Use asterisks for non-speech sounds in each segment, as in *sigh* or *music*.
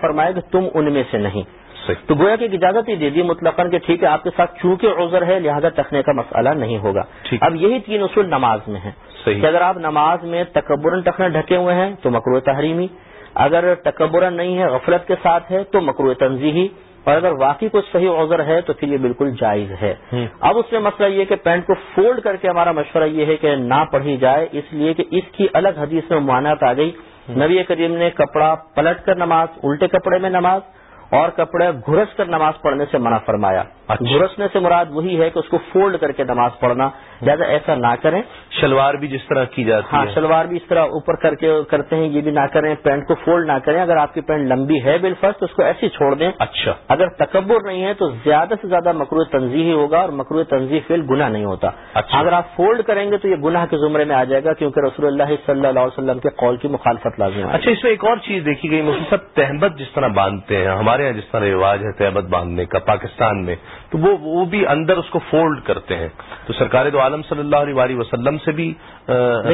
فرمایا کہ تم ان میں سے نہیں۔ صحیح۔ تو گویا کہ اجازت ہی دے دی مطلق کہ ٹھیک ہے آپ کے ساتھ چونکہ عذر ہے لہذا ٹکنے کا مسئلہ نہیں ہوگا۔ اب یہی تین اصول نماز میں ہیں۔ کہ اگر آپ نماز میں تکبرن ٹکنے ڈھکے ہوئے ہیں تو مکرو تحریمی اگر تکبرن نہیں ہے غفلت کے ساتھ ہے تو مکرو تنظیحی اور اگر واقعی کچھ صحیح عذر ہے تو پھر یہ بالکل جائز ہے۔ اب اس میں مسئلہ یہ کہ پینٹ کو فولڈ کر کے ہمارا مشورہ یہ ہے کہ نہ پڑھی جائے اس لیے کہ اس کی الگ حدیث میں ممانعت آ گئی۔ نبی کریم نے کپڑا پلٹ کر نماز، الٹے کپڑے میں نماز اور کپڑے گھرس کر نماز پڑھنے سے منع فرمایا۔ اچھا۔ گھرسنے سے مراد وہی ہے کہ اس کو فولڈ کر کے نماز پڑھنا۔ لہٰذا ایسا نہ کریں۔ شلوار بھی جس طرح کی جاتی ہاں شلوار بھی اس طرح اوپر کر کے کرتے ہیں یہ بھی نہ کریں۔ پینٹ کو فولڈ نہ کریں۔ اگر آپ کی پینٹ لمبی ہے بالفرض تو اس کو ایسی چھوڑ دیں۔ اچھا۔ اگر تکبر نہیں ہے تو زیادہ سے زیادہ مکرو تنظیحی ہوگا اور مکرو تنظیح فیل گناہ نہیں ہوتا۔ اچھا۔ اگر آپ فولڈ کریں گے تو یہ گناہ کے زمرے میں آ جائے گا کیونکہ رسول اللہ صلی اللہ علیہ وسلم کے قول کی مخالفت لازم ہے۔ اچھا اس میں ایک اور چیز دیکھی گئی۔ مفتی صاحب تہمت جس طرح باندھتے ہیں ہمارے یہاں جس طرح رواج ہے تہمت باندھنے کا پاکستان میں۔ تو وہ وہ بھی اندر اس کو فولڈ کرتے ہیں۔ تو سرکار دو عالم صلی اللہ علیہ وسلم سے بھی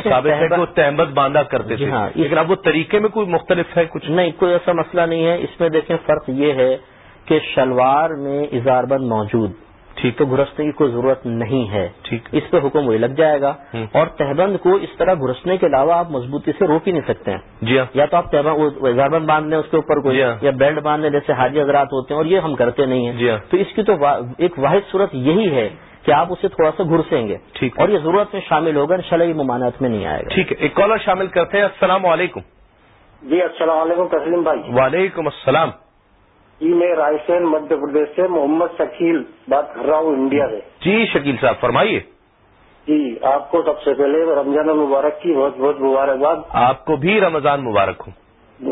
ثابت ہے کہ وہ تہمت باندھا کرتے جی تھے۔ ہاں، لیکن اب وہ طریقے میں کوئی مختلف ہے کچھ؟ نہیں کوئی ایسا مسئلہ نہیں ہے۔ اس میں دیکھیں فرق یہ ہے کہ شلوار میں اظہار بند موجود۔ ٹھیک تو گھرسنے کی کوئی ضرورت نہیں ہے۔ ٹھیک اس پہ حکم وہی لگ جائے گا۔ اور تہبند کو اس طرح گھرسنے کے علاوہ آپ مضبوطی سے روک ہی نہیں سکتے ہیں۔ جی ہاں۔ یا تو آپ زربند باندھ لیں اس کے اوپر کوئی جی ہاں۔ یا بیلٹ باندھ لیں جیسے حاجی حضرات ہوتے ہیں اور یہ ہم کرتے نہیں جی ہاں۔ ہیں تو اس کی تو ایک واحد صورت یہی ہے کہ آپ اسے تھوڑا سا گھرسیں گے۔ ٹھیک۔ اور یہ ضرورت میں شامل ہوگا انشاءاللہ یہ ممانعت میں نہیں آئے گا۔ ٹھیک ہے ایک کالر شامل کرتے ہیں۔ السلام علیکم۔ جی السلام علیکم تسلیم بھائی۔ وعلیکم السلام۔ جی میں رائے سین مدھیہ پردیش سے محمد شکیل بات کر رہا ہوں انڈیا سے جی شکیل صاحب فرمائیے۔ جی آپ کو سب سے پہلے رمضان المبارک کی بہت بہت مبارکباد۔ آپ کو بھی رمضان مبارک ہو۔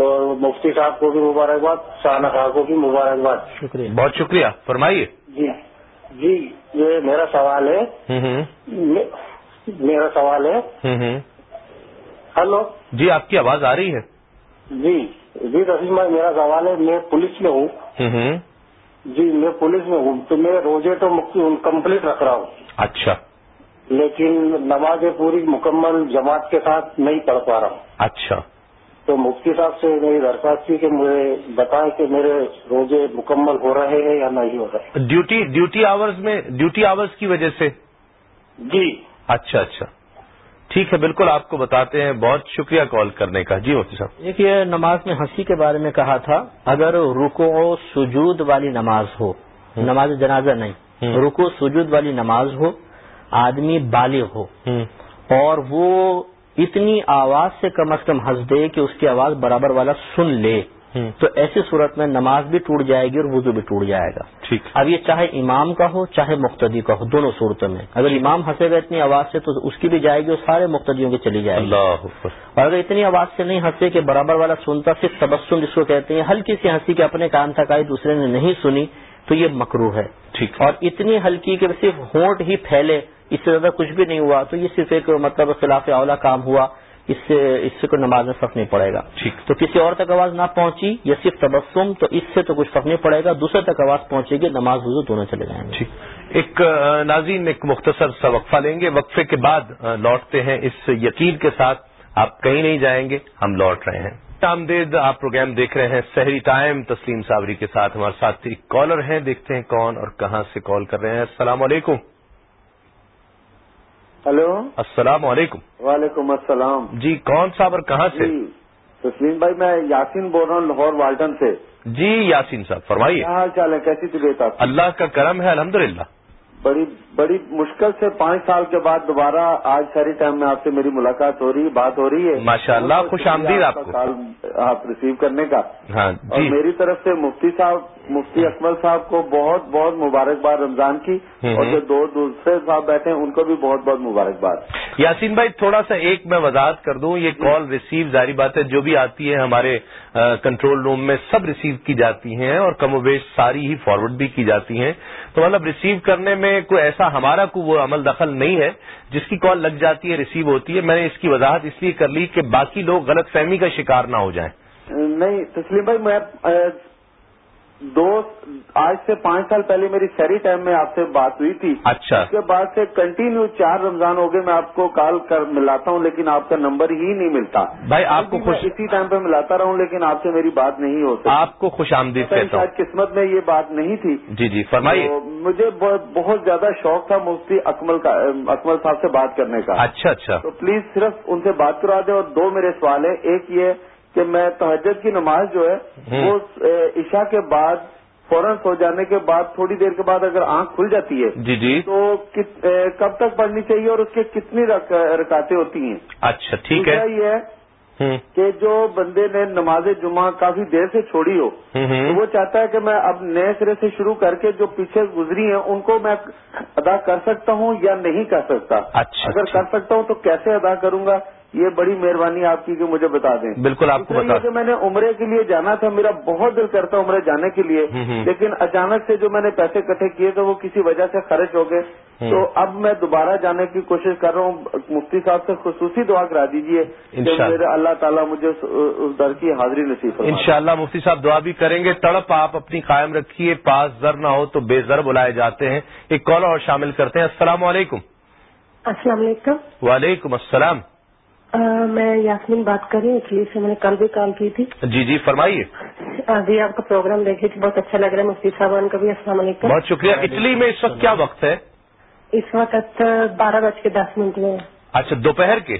اور مفتی صاحب کو بھی مبارکباد شاہانہ خان کو بھی مبارکباد۔ شکریہ۔ بہت شکریہ فرمائیے۔ جی جی یہ میرا سوال ہے۔ ہوں ہوں۔ میرا سوال ہے۔ ہوں ہوں۔ ہلو۔ جی آپ کی آواز آ رہی ہے۔ جی۔ جی تسلیم بھائی میرا سوال ہے میں پولیس میں ہوں۔ جی میں پولیس میں ہوں تو میں روزے تو کمپلیٹ رکھ رہا ہوں۔ اچھا۔ لیکن نمازیں پوری مکمل جماعت کے ساتھ نہیں پڑھ پا رہا ہوں۔ اچھا۔ تو مفتی صاحب سے میری درخواست تھی کہ مجھے بتائیں کہ میرے روزے مکمل ہو رہے ہیں یا نہیں ہو رہے۔ ڈیوٹی ڈیوٹی آورز میں ڈیوٹی آورز کی وجہ سے؟ جی۔ اچھا اچھا۔ ٹھیک ہے بالکل آپ کو بتاتے ہیں۔ بہت شکریہ کال کرنے کا۔ جی مفتی صاحب۔ ایک یہ نماز میں ہنسی کے بارے میں کہا تھا اگر رکو و سجود والی نماز ہو نماز جنازہ نہیں۔ رکو سجود والی نماز ہو آدمی بالغ ہو اور وہ اتنی آواز سے کم از کم ہنس دے کہ اس کی آواز برابر والا سن لے۔ تو ایسی صورت میں نماز بھی ٹوٹ جائے گی اور وضو بھی ٹوٹ جائے گا۔ ٹھیک۔ اب یہ چاہے امام کا ہو چاہے مقتدی کا ہو دونوں صورتوں میں۔ اگر امام ہنسے گا اتنی آواز سے تو اس کی بھی جائے گی اور سارے مقتدیوں کی چلی جائے گی۔ اور اگر اتنی آواز سے نہیں ہنسے کہ برابر والا سنتا صرف تبسم جس کو کہتے ہیں ہلکی سی ہنسی کے اپنے کان تک آئی دوسرے نے نہیں سنی تو یہ مکرو ہے۔ ٹھیک۔ اور اتنی ہلکی کہ صرف ہونٹ ہی پھیلے اس سے زیادہ کچھ بھی نہیں ہوا تو یہ صرف ایک مطلب خلاف اولا کام ہوا۔ اس سے اس سے کوئی نماز میں فرق نہیں پڑے گا۔ ٹھیک۔ تو کسی اور تک آواز نہ پہنچی یا صرف تبسم تو اس سے تو کچھ فرق نہیں پڑے گا۔ دوسرے تک آواز پہنچے گی نماز وضو دونوں چلے جائیں گے۔ ٹھیک۔ ایک ناظرین ایک مختصر سا وقفہ لیں گے۔ وقفے کے بعد لوٹتے ہیں۔ اس یقین کے ساتھ آپ کہیں نہیں جائیں گے ہم لوٹ رہے ہیں۔ آمدید آپ پروگرام دیکھ رہے ہیں سحری ٹائم تسلیم صابری کے ساتھ ہمارے ساتھ ایک کالر ہیں۔ دیکھتے ہیں کون اور کہاں سے کال کر رہے ہیں۔ السلام علیکم۔ ہلو؟ السلام علیکم۔ وعلیکم السلام۔ جی کون صاحب اور کہاں سے؟ جی تسلیم بھائی میں یاسین بول رہا ہوں لاہور والٹن سے۔ جی یاسین صاحب فرمائیے۔ کیا حال چال ہے؟ کیسی طبیعت آپ؟ اللہ کا کرم ہے الحمدللہ۔ بڑی بڑی مشکل سے پانچ سال کے بعد دوبارہ آج ساری ٹائم میں آپ سے میری ملاقات ہو رہی ہے بات ہو رہی ہے۔ ماشاءاللہ، بہت بہت خوش آمدید آپ کو۔ آپ ریسیو کرنے کا۔ ہاں اور جی۔ میری طرف سے مفتی صاحب مفتی اکمل صاحب کو بہت بہت مبارکباد رمضان کی اور جو دو دوسرے صاحب بیٹھے ہیں ان کو بھی بہت بہت مبارکباد۔ یاسین بھائی تھوڑا سا ایک میں وضاحت کر دوں یہ کال ریسیو ظاہری بات ہے جو بھی آتی ہے ہمارے کنٹرول روم میں سب ریسیو کی جاتی ہیں اور کم و بیش ساری ہی فارورڈ بھی کی جاتی ہیں۔ تو مطلب ریسیو کرنے میں کوئی ایسا ہمارا کوئی وہ عمل دخل نہیں ہے جس کی کال لگ جاتی ہے ریسیو ہوتی ہے۔ میں نے اس کی وضاحت اس لیے کر لی کہ باقی لوگ غلط فہمی کا شکار نہ ہو جائیں۔ نہیں تسلیم بھائی میں دو آج سے پانچ سال پہلے میری شہری ٹائم میں آپ سے بات ہوئی تھی۔ اچھا۔ اس کے بعد سے کنٹینیو چار رمضان ہو گئے میں آپ کو کال کر ملاتا ہوں لیکن آپ کا نمبر ہی نہیں ملتا۔ بھائی آپ کو خوش اسی ٹائم پہ ملاتا رہا ہوں لیکن آپ سے میری بات نہیں ہو سکتی آپ کو خوش آمدید کہتا ہوں۔ قسمت میں یہ بات نہیں تھی۔ جی جی فرمائیے۔ مجھے بہت زیادہ شوق تھا مفتی اکمل کا اکمل صاحب سے بات کرنے کا۔ اچھا اچھا۔ تو پلیز صرف ان سے بات کروا دیں اور دو میرے سوال ہیں۔ ایک یہ کہ میں تہجد کی نماز جو ہے۔ وہ عشاء کے بعد فوراً سو جانے کے بعد تھوڑی دیر کے بعد اگر آنکھ کھل جاتی ہے جی جی تو کب تک پڑھنی چاہیے اور اس کے کتنی رک- رکعتیں ہوتی ہیں اچھا ٹھیک ہے یہ ہے کہ جو بندے نے نماز جمعہ کافی دیر سے چھوڑی ہو۔ وہ چاہتا ہے کہ میں اب نئے سرے سے شروع کر کے جو پیچھے گزری ہیں ان کو میں ادا کر سکتا ہوں یا نہیں کر سکتا اچھا، اگر اچھا۔ کر سکتا ہوں تو کیسے ادا کروں گا یہ بڑی مہربانی آپ کی کہ مجھے بتا دیں۔ بالکل آپ کو بتا کہ میں نے عمرے کے لیے جانا تھا میرا بہت دل کرتا عمرے جانے کے لیے۔ لیکن اچانک سے جو میں نے پیسے اکٹھے کیے تھے وہ کسی وجہ سے خرچ ہو گئے۔ تو اب میں دوبارہ جانے کی کوشش کر رہا ہوں۔ مفتی صاحب سے خصوصی دعا کرا دیجیے۔ میرے اللہ تعالیٰ مجھے اس در کی حاضری نصیب فرما دے۔ انشاءاللہ مفتی صاحب دعا بھی کریں گے۔ تڑپ آپ اپنی قائم رکھیے پاس زر نہ ہو تو بے زر بلائے جاتے ہیں۔ ایک کال اور شامل کرتے ہیں۔ السلام علیکم۔ السلام علیکم۔ وعلیکم السلام۔ میں یاسمین بات کر رہی ہوں اٹلی سے میں نے کل بھی کال کی تھی۔ جی جی فرمائیے۔ جی آپ کا پروگرام دیکھے بہت اچھا لگ رہا ہے مفتی صاحب کا بھی السلام علیکم۔ بہت شکریہ۔ اٹلی میں اس وقت کیا وقت ہے؟ اس وقت بارہ بج کے دس منٹ میں۔ اچھا دوپہر کے؟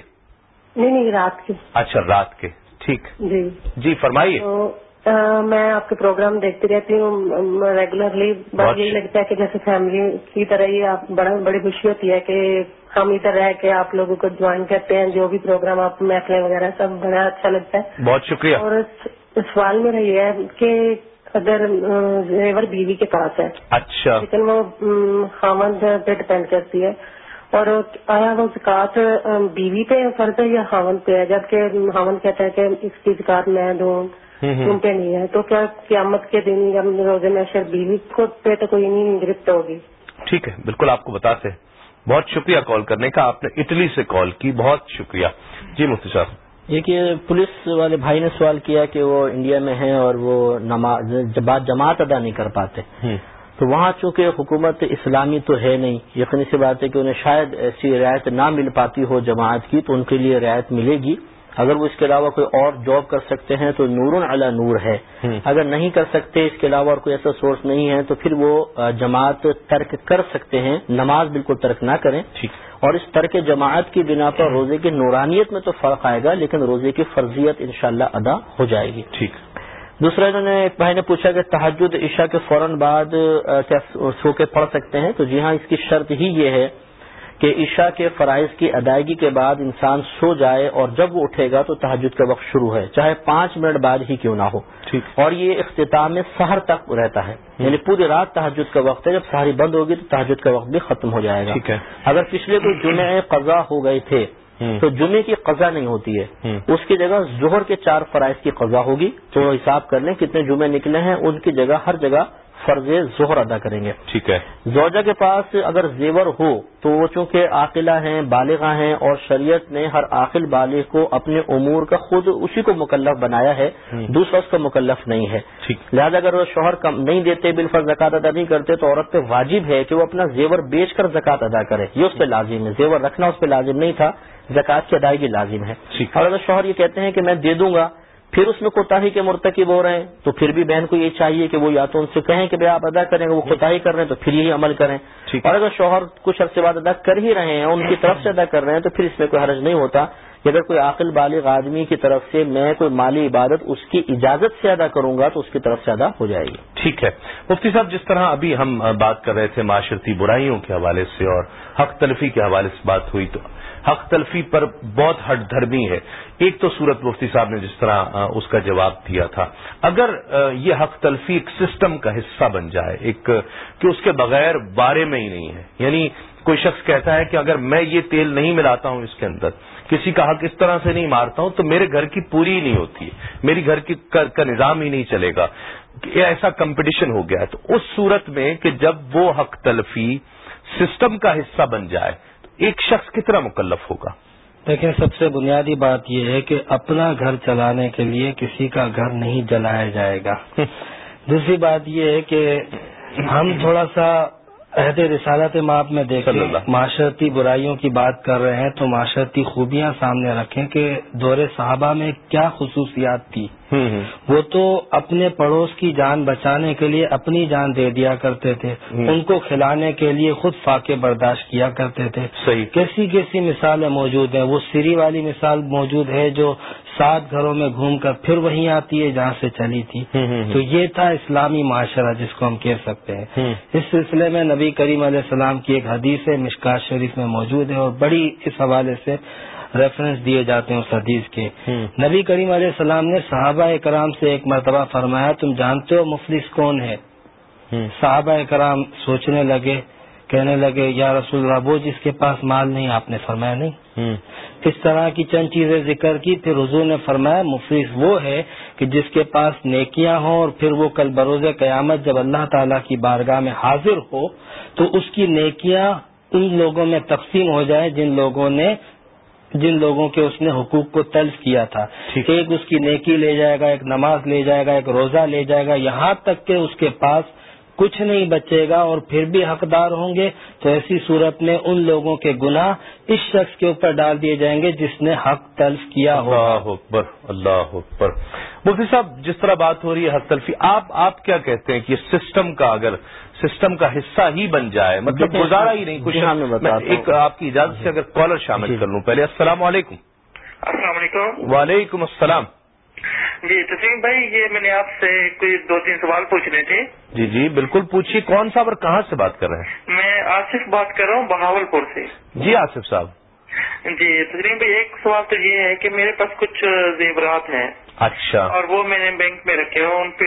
نہیں نہیں رات کی اچھا رات کے۔ ٹھیک۔ جی۔ جی فرمائیے۔ میں آپ کے پروگرام دیکھتی رہتی ہوں ریگولرلی بس یہی لگتا ہے کہ جیسے فیملی کی طرح ہی آپ بڑا بڑی خوشی ہوتی ہے کہ ہم ادھر رہ کے آپ لوگوں کو جوائن کرتے ہیں جو بھی پروگرام آپ محفلیں وغیرہ سب بڑا اچھا لگتا ہے۔ بہت شکریہ۔ اور سوال میرا یہ ہے کہ اگر زیور بیوی کے پاس ہے اچھا۔ لیکن وہ م، خامند پہ ڈپینڈ کرتی ہے۔ اور آیا وہ زکات بیوی پہ فرض ہے یا خامند پہ ہے؟ جبکہ خامند کہتا ہے کہ اس کی زکات میں دوں۔ پہ نہیں ہے تو کیا قیامت کے دن یا روزے میں شر بیوی کو پہ تو کوئی نہیں گرفت ہوگی۔ ٹھیک ہے بالکل آپ کو بتاتے ہیں۔ بہت شکریہ کال کرنے کا آپ نے اٹلی سے کال کی۔ بہت شکریہ۔ جی مفتی صاحب۔ یہ کہ پولیس والے بھائی نے سوال کیا کہ وہ انڈیا میں ہیں اور وہ نماز جماعت ادا نہیں کر پاتے۔ تو وہاں چونکہ حکومت اسلامی تو ہے نہیں یقینی سی بات ہے کہ انہیں شاید ایسی رعایت نہ مل پاتی ہو جماعت کی تو ان کے لیے رعایت ملے گی۔ اگر وہ اس کے علاوہ کوئی اور جاب کر سکتے ہیں تو نور علی نور ہے۔ اگر نہیں کر سکتے اس کے علاوہ اور کوئی ایسا سورس نہیں ہے تو پھر وہ جماعت ترک کر سکتے ہیں۔ نماز بالکل ترک نہ کریں۔ اور اس ترک جماعت کی بنا پر روزے کی نورانیت میں تو فرق آئے گا لیکن روزے کی فرضیت انشاءاللہ ادا ہو جائے گی۔ ٹھیک۔ دوسرا انہوں نے ایک بھائی نے پوچھا کہ تحجد عشاء کے فوراً بعد کیا سو کے پڑھ سکتے ہیں؟ تو جی ہاں اس کی شرط ہی یہ ہے کہ عشاء کے فرائض کی ادائیگی کے بعد انسان سو جائے اور جب وہ اٹھے گا تو تحجد کا وقت شروع ہے چاہے پانچ منٹ بعد ہی کیوں نہ ہو۔ اور یہ اختتام میں سحر تک رہتا ہے۔ یعنی پوری رات تحجد کا وقت ہے جب سحری بند ہوگی تو تحجد کا وقت بھی ختم ہو جائے گا۔ اگر پچھلے کوئی جمعے قضا ہو گئے تھے۔ تو جمعے کی قضا نہیں ہوتی ہے۔ اس کی جگہ ظہر کے چار فرائض کی قضا ہوگی۔ تو حساب کر لیں کتنے جمعے نکلے ہیں ان کی جگہ ہر جگہ فرض ظہر ادا کریں گے۔ ٹھیک ہے۔ زوجہ کے پاس اگر زیور ہو تو وہ چونکہ عاقلہ ہیں بالغہ ہیں اور شریعت نے ہر عاقل بالغ کو اپنے امور کا خود اسی کو مکلف بنایا ہے۔ دوسرا اس کا مکلف نہیں ہے۔ لہٰذا اگر وہ شوہر کم نہیں دیتے بالفر زکات ادا نہیں کرتے تو عورت پہ واجب ہے کہ وہ اپنا زیور بیچ کر زکات ادا کرے۔ یہ اس پہ لازم ہے۔ زیور رکھنا اس پہ لازم نہیں تھا زکات کی ادائیگی لازم ہے۔ اور اگر شوہر یہ کہتے ہیں کہ میں دے دوں گا پھر اس میں کوتاہی کے مرتکب ہو رہے ہیں تو پھر بھی بہن کو یہ چاہیے کہ وہ یا تو ان سے کہیں کہ بھائی آپ ادا کریں وہ کوتاہی کر رہے ہیں تو پھر یہی عمل کریں۔ اور اگر شوہر کچھ عرصے بعد ادا کر ہی رہے ہیں ان کی طرف سے ادا کر رہے ہیں تو پھر اس میں کوئی حرج نہیں ہوتا کہ اگر کوئی عاقل بالغ آدمی کی طرف سے میں کوئی مالی عبادت اس کی اجازت سے ادا کروں گا تو اس کی طرف سے ادا ہو جائے گی۔ ٹھیک ہے۔ مفتی صاحب جس طرح ابھی ہم بات کر رہے تھے معاشرتی برائیوں کے حوالے سے اور حق تلفی کے حوالے سے بات ہوئی تو حق تلفی پر بہت ہٹ دھرمی ہے۔ ایک تو صورت مفتی صاحب نے جس طرح اس کا جواب دیا تھا۔ اگر یہ حق تلفی ایک سسٹم کا حصہ بن جائے ایک کہ اس کے بغیر بارے میں ہی نہیں ہے۔ یعنی کوئی شخص کہتا ہے کہ اگر میں یہ تیل نہیں ملاتا ہوں اس کے اندر کسی کا حق اس طرح سے نہیں مارتا ہوں تو میرے گھر کی پوری ہی نہیں ہوتی ہے۔ میری گھر کی کا, کا نظام ہی نہیں چلے گا۔ کہ ایسا کمپٹیشن ہو گیا ہے۔ تو اس صورت میں کہ جب وہ حق تلفی سسٹم کا حصہ بن جائے ایک شخص کتنا مکلف ہوگا۔ دیکھیں سب سے بنیادی بات یہ ہے کہ اپنا گھر چلانے کے لیے کسی کا گھر نہیں جلایا جائے گا۔ دوسری بات یہ ہے کہ ہم تھوڑا سا عہد رسالت ماپ میں دیکھیں اللہ۔ معاشرتی برائیوں کی بات کر رہے ہیں تو معاشرتی خوبیاں سامنے رکھیں کہ دور صحابہ میں کیا خصوصیات تھی۔ وہ تو اپنے پڑوس کی جان بچانے کے لیے اپنی جان دے دیا کرتے تھے۔ ان کو کھلانے کے لیے خود فاقے برداشت کیا کرتے تھے۔ کیسی کیسی مثالیں موجود ہیں؟ وہ سری والی مثال موجود ہے جو سات گھروں میں گھوم کر پھر وہیں آتی ہے جہاں سے چلی تھی تو یہ تھا اسلامی معاشرہ جس کو ہم کہہ سکتے ہیں۔ اس سلسلے میں نبی کریم علیہ السلام کی ایک حدیث ہے مشکات شریف میں موجود ہے اور بڑی اس حوالے سے ریفرنس دیے جاتے ہیں اس حدیث کے۔ نبی کریم علیہ السلام نے صحابہ کرام سے ایک مرتبہ فرمایا تم جانتے ہو مفلس کون ہے۔ صحابہ کرام سوچنے لگے کہنے لگے یا رسول اللہ وہ جس کے پاس مال نہیں آپ نے فرمایا نہیں۔ اس طرح کی چند چیزیں ذکر کی پھر حضور نے فرمایا مفلس وہ ہے کہ جس کے پاس نیکیاں ہوں اور پھر وہ کل بروز قیامت جب اللہ تعالیٰ کی بارگاہ میں حاضر ہو تو اس کی نیکیاں ان لوگوں میں تقسیم ہو جائے جن لوگوں نے جن لوگوں کے اس نے حقوق کو تلف کیا تھا۔ ایک اس کی نیکی لے جائے گا ایک نماز لے جائے گا ایک روزہ لے جائے گا یہاں تک کہ اس کے پاس کچھ نہیں بچے گا اور پھر بھی حقدار ہوں گے تو ایسی صورت میں ان لوگوں کے گناہ اس شخص کے اوپر ڈال دیے جائیں گے جس نے حق تلف کیا ہوگا اللہ اکبر اللہ اکبر۔ مفتی صاحب جس طرح بات ہو رہی ہے حق تلفی آپ آپ کیا کہتے ہیں کہ سسٹم کا اگر سسٹم کا حصہ ہی بن جائے مطلب گزارا ہی نہیں کچھ جی ہاں،۔ ایک آپ کی اجازت سے اگر کالر شامل جی۔ کر لوں پہلے السلام علیکم۔ السلام علیکم۔ وعلیکم السلام۔ جی تسلیم بھائی یہ میں نے آپ سے کوئی دو تین سوال پوچھنے تھے۔ جی جی بالکل پوچھیے کون صاحب اور کہاں سے بات کر رہے ہیں؟ میں آصف بات کر رہا ہوں بہاول پور سے۔ جی آصف صاحب۔ جی تسلیم بھائی ایک سوال تو یہ ہے کہ میرے پاس کچھ زیورات ہیں۔ اچھا۔ اور وہ میں نے بینک میں رکھے ہوئے ان پہ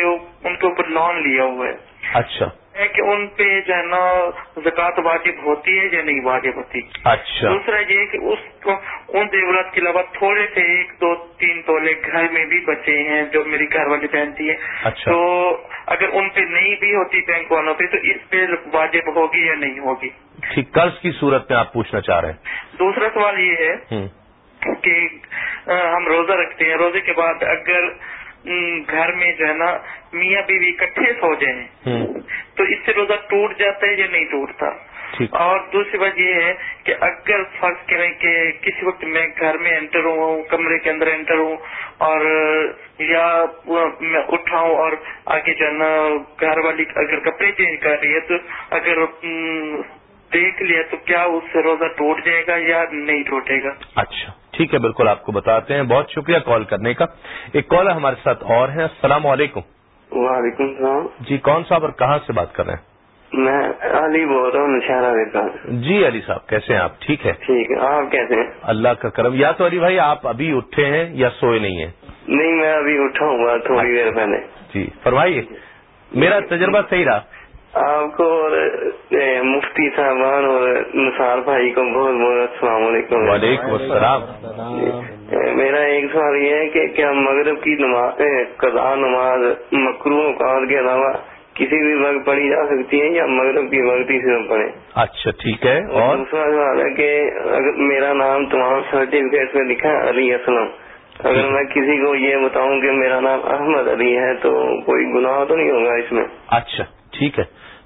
ان کے اوپر لون لیا ہوا ہے۔ اچھا۔ ہے کہ ان پہ جو ہے نا زکوٰۃ واجب ہوتی ہے یا نہیں واجب ہوتی؟ اچھا۔ دوسرا یہ کہ اس کو ان زیورات کے علاوہ تھوڑے سے ایک دو تین تولے گھر میں بھی بچے ہیں جو میری گھر والی پہنتی ہے اچھا۔ تو اگر ان پہ نہیں بھی ہوتی بینک والوں پہ تو اس پہ واجب ہوگی یا نہیں ہوگی؟ ٹھیک قرض کی صورت میں آپ پوچھنا چاہ رہے ہیں۔ دوسرا سوال یہ ہے۔ کہ ہم روزہ رکھتے ہیں۔ روزے کے بعد اگر گھر میں جو ہے نا میاں بیوی اکٹھے سو جائیں۔ تو اس سے روزہ ٹوٹ جاتا ہے یا نہیں ٹوٹتا؟ اور دوسری بات یہ ہے کہ اگر فرض کریں کہ کسی وقت میں گھر میں انٹر ہوں کمرے کے اندر انٹر ہوں اور یا میں اٹھاؤں اور آگے جو ہے نا گھر والی اگر کپڑے چینج کر رہی ہے تو اگر دیکھ لیا تو کیا اس سے روزہ ٹوٹ جائے گا یا نہیں ٹوٹے گا؟ اچھا۔ ٹھیک ہے بالکل آپ کو بتاتے ہیں۔ بہت شکریہ کال کرنے کا۔ ایک کالر ہمارے ساتھ اور ہیں۔ السلام علیکم۔ وعلیکم السلام۔ جی کون صاحب اور کہاں سے بات کر رہے ہیں؟ میں علی بول رہا ہوں نشانہ دیتا ہوں جی علی صاحب کیسے ہیں آپ؟ ٹھیک ہے۔ ٹھیک ہے آپ کیسے ہیں؟ اللہ کا کرم۔ یا تو علی بھائی آپ ابھی اٹھے ہیں یا سوئے نہیں ہیں؟ نہیں میں ابھی اٹھا ہوں تھوڑی دیر پہلے۔ جی فرمائیے۔ میرا تجربہ صحیح رہا۔ آپ کو اور مفتی صاحبان اور نثار بھائی کو بہت بہت السلام علیکم۔ وعلیکم السلام۔ میرا ایک سوال یہ ہے کہ کیا مغرب کی نماز اے، قضاء نماز مکرو اوقات کے علاوہ کسی بھی وقت پڑھی جا سکتی ہے یا مغرب کی وقت ہی صرف پڑھے اچھا ٹھیک ہے۔ اور دوسرا سوال ہے کہ اگر میرا نام تمام سرٹیفکیٹ میں لکھا ہے علی اسلم۔ اگر میں کسی کو یہ بتاؤں کہ میرا نام احمد علی ہے تو کوئی گناہ تو نہیں ہوگا اس میں؟ اچھا۔ ٹھیک ہے۔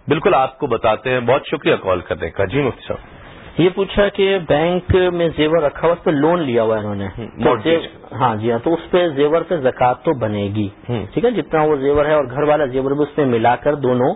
بالکل آپ کو بتاتے ہیں۔ بہت شکریہ کال کرنے کا۔ جی مفتی صاحب۔ یہ پوچھا کہ بینک میں زیور رکھا ہوا اس پہ لون لیا ہوا ہے انہوں نے۔ ہاں جی ہاں تو اس پہ زیور پہ زکات تو بنے گی۔ ٹھیک ہے جتنا وہ زیور ہے اور گھر والا زیور بھی اس میں ملا کر دونوں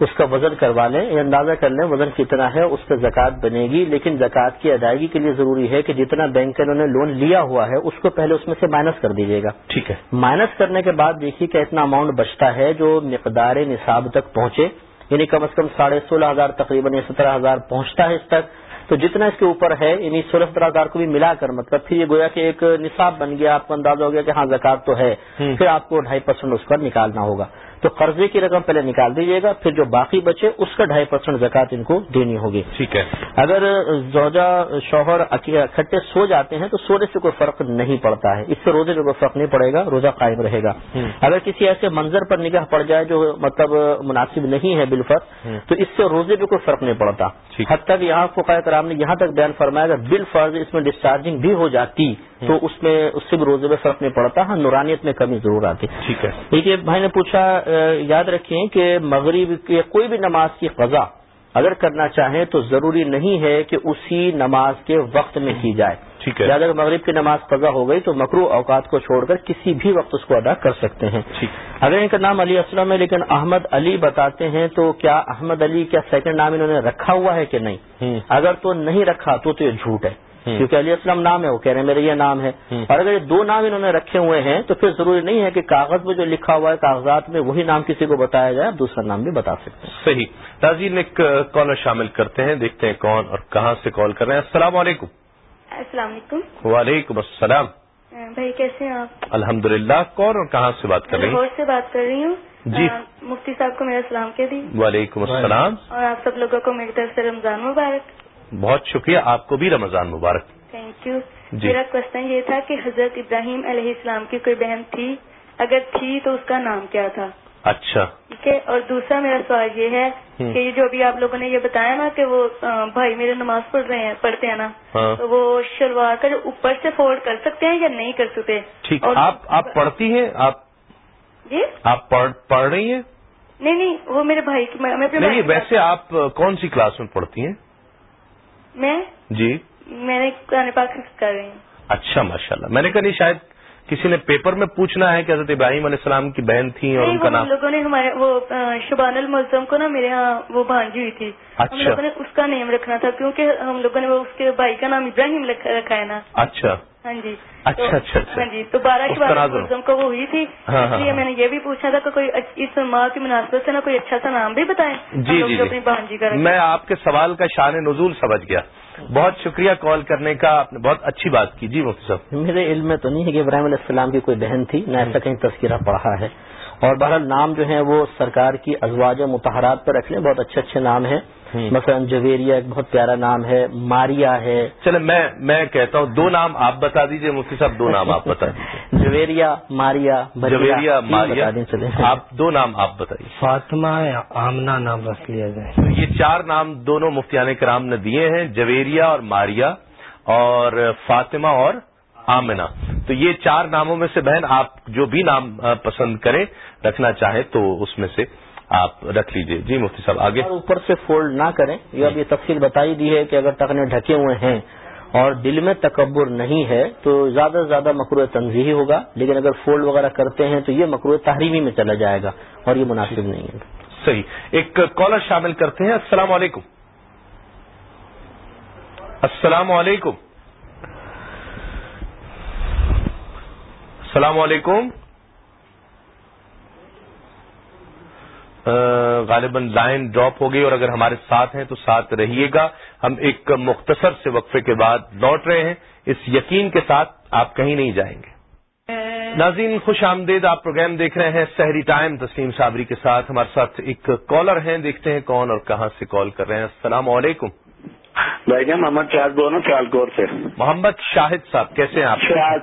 اس کا وزن کروا لیں یہ اندازہ کر لیں وزن کتنا ہے اس پہ زکات بنے گی لیکن زکات کی ادائیگی کے لیے ضروری ہے کہ جتنا بینک انہوں نے لون لیا ہوا ہے اس کو پہلے اس میں سے مائنس کر دیجیے گا۔ ٹھیک ہے۔ مائنس کرنے کے بعد دیکھیے کہ اتنا اماؤنٹ بچتا ہے جو مقدار نصاب تک پہنچے یعنی کم از کم ساڑھے سولہ ہزار تقریباً یا سترہ ہزار پہنچتا ہے اس تک۔ تو جتنا اس کے اوپر ہے یعنی سولہ سترہ ہزار کو بھی ملا کر مطلب پھر یہ گویا کہ ایک نصاب بن گیا آپ کو اندازہ ہو گیا کہ ہاں زکات تو ہے۔ پھر آپ کو ڈھائی پرسینٹ اس کا نکالنا ہوگا۔ تو قرضے کی رقم پہلے نکال دیجیے گا پھر جو باقی بچے اس کا ڈھائی پرسینٹ زکات ان کو دینی ہوگی۔ ٹھیک ہے۔ اگر زوجہ شوہر اکٹھے سو جاتے ہیں تو سونے سے کوئی فرق نہیں پڑتا ہے۔ اس سے روزے میں کوئی فرق نہیں پڑے گا روزہ قائم رہے گا۔ اگر کسی ایسے منظر پر نگاہ پڑ جائے جو مطلب مناسب نہیں ہے بالفرض ہوں۔ تو اس سے روزے میں کوئی فرق نہیں پڑتا۔ حتیٰ کہ یہاں فقہ کرام نے یہاں تک بیان فرمایا اگر بال فرض اس میں ڈسچارجنگ بھی ہو جاتی تو اس میں اس سے بھی روزے میں فرق نہیں پڑتا ہاں نورانیت میں کمی ضرور آتی۔ ٹھیک ہے۔ دیکھیے بھائی نے پوچھا یاد رکھیں کہ مغرب کی کوئی بھی نماز کی قضا اگر کرنا چاہیں تو ضروری نہیں ہے کہ اسی نماز کے وقت میں کی جائے۔ ٹھیک ہے۔ اگر مغرب کی نماز قضا ہو گئی تو مکرو اوقات کو چھوڑ کر کسی بھی وقت اس کو ادا کر سکتے ہیں۔ اگر ان کا نام علی اسلم ہے لیکن احمد علی بتاتے ہیں تو کیا احمد علی کیا سیکنڈ نام انہوں نے رکھا ہوا ہے کہ نہیں؟ اگر تو نہیں رکھا تو یہ جھوٹ ہے۔ کیونکہ علی اسلم نام ہے وہ کہہ رہے ہیں میرا یہ نام ہے۔ اور اگر یہ دو نام انہوں نے رکھے ہوئے ہیں تو پھر ضروری نہیں ہے کہ کاغذ میں جو لکھا ہوا ہے کاغذات میں وہی نام کسی کو بتایا جائے دوسرا نام بھی بتا سکتے ہیں۔ صحیح۔ ناظرین ایک کالر شامل کرتے ہیں دیکھتے ہیں کون اور کہاں سے کال کر رہے ہیں۔ السلام علیکم۔ السلام علیکم۔ وعلیکم السلام۔ بھائی کیسے ہیں آپ؟ الحمد للہ کون اور کہاں سے بات کر رہی ہیں؟ لاہور سے بات کر رہی ہوں۔ جی۔ مفتی صاحب کو میرا سلام کہہ دی وعلیکم السلام۔ اور آپ سب لوگوں کو میری طرف سے رمضان مبارک۔ بہت شکریہ آپ کو بھی رمضان مبارک۔ تھینک یو جی۔ میرا کوشچن یہ تھا کہ حضرت ابراہیم علیہ السلام کی کوئی بہن تھی؟ اگر تھی تو اس کا نام کیا تھا؟ اچھا۔ ٹھیک ہے اور دوسرا میرا سوال یہ ہے کہ یہ جو ابھی آپ لوگوں نے یہ بتایا نا کہ وہ بھائی میرے نماز پڑھ رہے ہیں پڑھتے ہیں نا؟ ہاں۔ تو وہ شلوار کا جو اوپر سے فولڈ کر سکتے ہیں یا نہیں کر سکتے؟ ٹھیک آپ آپ پڑھتی ہیں؟ آپ جی؟ آپ پڑھ رہی ہیں؟ نہیں نہیں وہ میرے بھائی کی ویسے آپ کون سی کلاس میں پڑھتی ہیں؟ میں جی۔ میں نے قرآن پاک کر رہی ہوں اچھا ماشاء اللہ میں نے کہا نہیں شاید کسی نے پیپر میں پوچھنا ہے کہ حضرت ابراہیم علیہ السلام کی بہن تھی اور ان کا نام۔ لوگوں نے ہمارے وہ شبان المعظم کو نا میرے یہاں وہ بھانجی ہوئی تھی۔ ہم اچھا۔ لوگوں نے اس کا نیم رکھنا تھا کیونکہ ہم لوگوں نے وہ اس کے بھائی کا نام ابراہیم رکھا ہے نا۔ اچھا۔ ہاں جی. اچھا، اچھا، اچھا۔ ہاں جی تو بارہ تناظر۔ المعظم کو وہ ہوئی تھی ہاں، اس لیے ہاں، میں نے یہ بھی پوچھا تھا کہ کوئی اس ماہ کی مناسبت سے نا کوئی اچھا سا نام بھی بتائیں؟ جی جی جو اپنی بھانجی کا جی۔ میں آپ کے سوال کا شان نزول سمجھ گیا۔ بہت شکریہ کال کرنے کا آپ نے بہت اچھی بات کی۔ جی مفتی صاحب۔ میرے علم میں تو نہیں ہے کہ ابراہیم علیہ السلام کی کوئی بہن تھی نہ ایسا کہیں تذکرہ پڑھا ہے۔ اور بہرحال نام جو ہیں وہ سرکار کی ازواج و متحرات پر رکھ لیں بہت اچھے اچھے نام ہیں۔ مثلا جویریا ایک بہت پیارا نام ہے ماریا ہے۔ چلے میں میں کہتا ہوں دو نام آپ بتا دیجیے مفتی صاحب دو نام آپ بتا دیجیے *laughs* جویریا ماریا جویریا ماریا چلے آپ دو نام آپ بتائیے۔ فاطمہ یا آمنہ نام رکھ لیا جائے۔ یہ چار نام دونوں مفتیان کرام نے دیے ہیں جویریا اور ماریا اور فاطمہ اور آمنہ۔ تو یہ چار ناموں میں سے بہن آپ جو بھی نام پسند کریں رکھنا چاہیں تو اس میں سے۔ آپ رکھ لیجیے۔ جی مفتی صاحب آگے۔ اوپر سے فولڈ نہ کریں۔ یہ اب یہ تفصیل بتائی دی ہے کہ اگر ٹکنے ڈھکے ہوئے ہیں اور دل میں تکبر نہیں ہے تو زیادہ سے زیادہ مکرو تنظیحی ہوگا لیکن اگر فولڈ وغیرہ کرتے ہیں تو یہ مکرو تحریمی میں چلا جائے گا اور یہ مناسب نہیں ہے۔ صحیح۔ ایک کالر شامل کرتے ہیں۔ السلام علیکم۔ السلام علیکم۔ السلام علیکم۔ غالباً لائن ڈراپ ہو گئی اور اگر ہمارے ساتھ ہیں تو ساتھ رہیے گا۔ ہم ایک مختصر سے وقفے کے بعد لوٹ رہے ہیں۔ اس یقین کے ساتھ آپ کہیں نہیں جائیں گے۔ ناظرین خوش آمدید آپ پروگرام دیکھ رہے ہیں سحری ٹائم۔ تسلیم صابری کے ساتھ ہمارے ساتھ ایک کالر ہیں۔ دیکھتے ہیں کون اور کہاں سے کال کر رہے ہیں۔ السلام علیکم۔ بھائی جان محمد شاہد بول رہا ہوں سے۔ محمد شاہد صاحب کیسے ہیں آپ؟ شاہد۔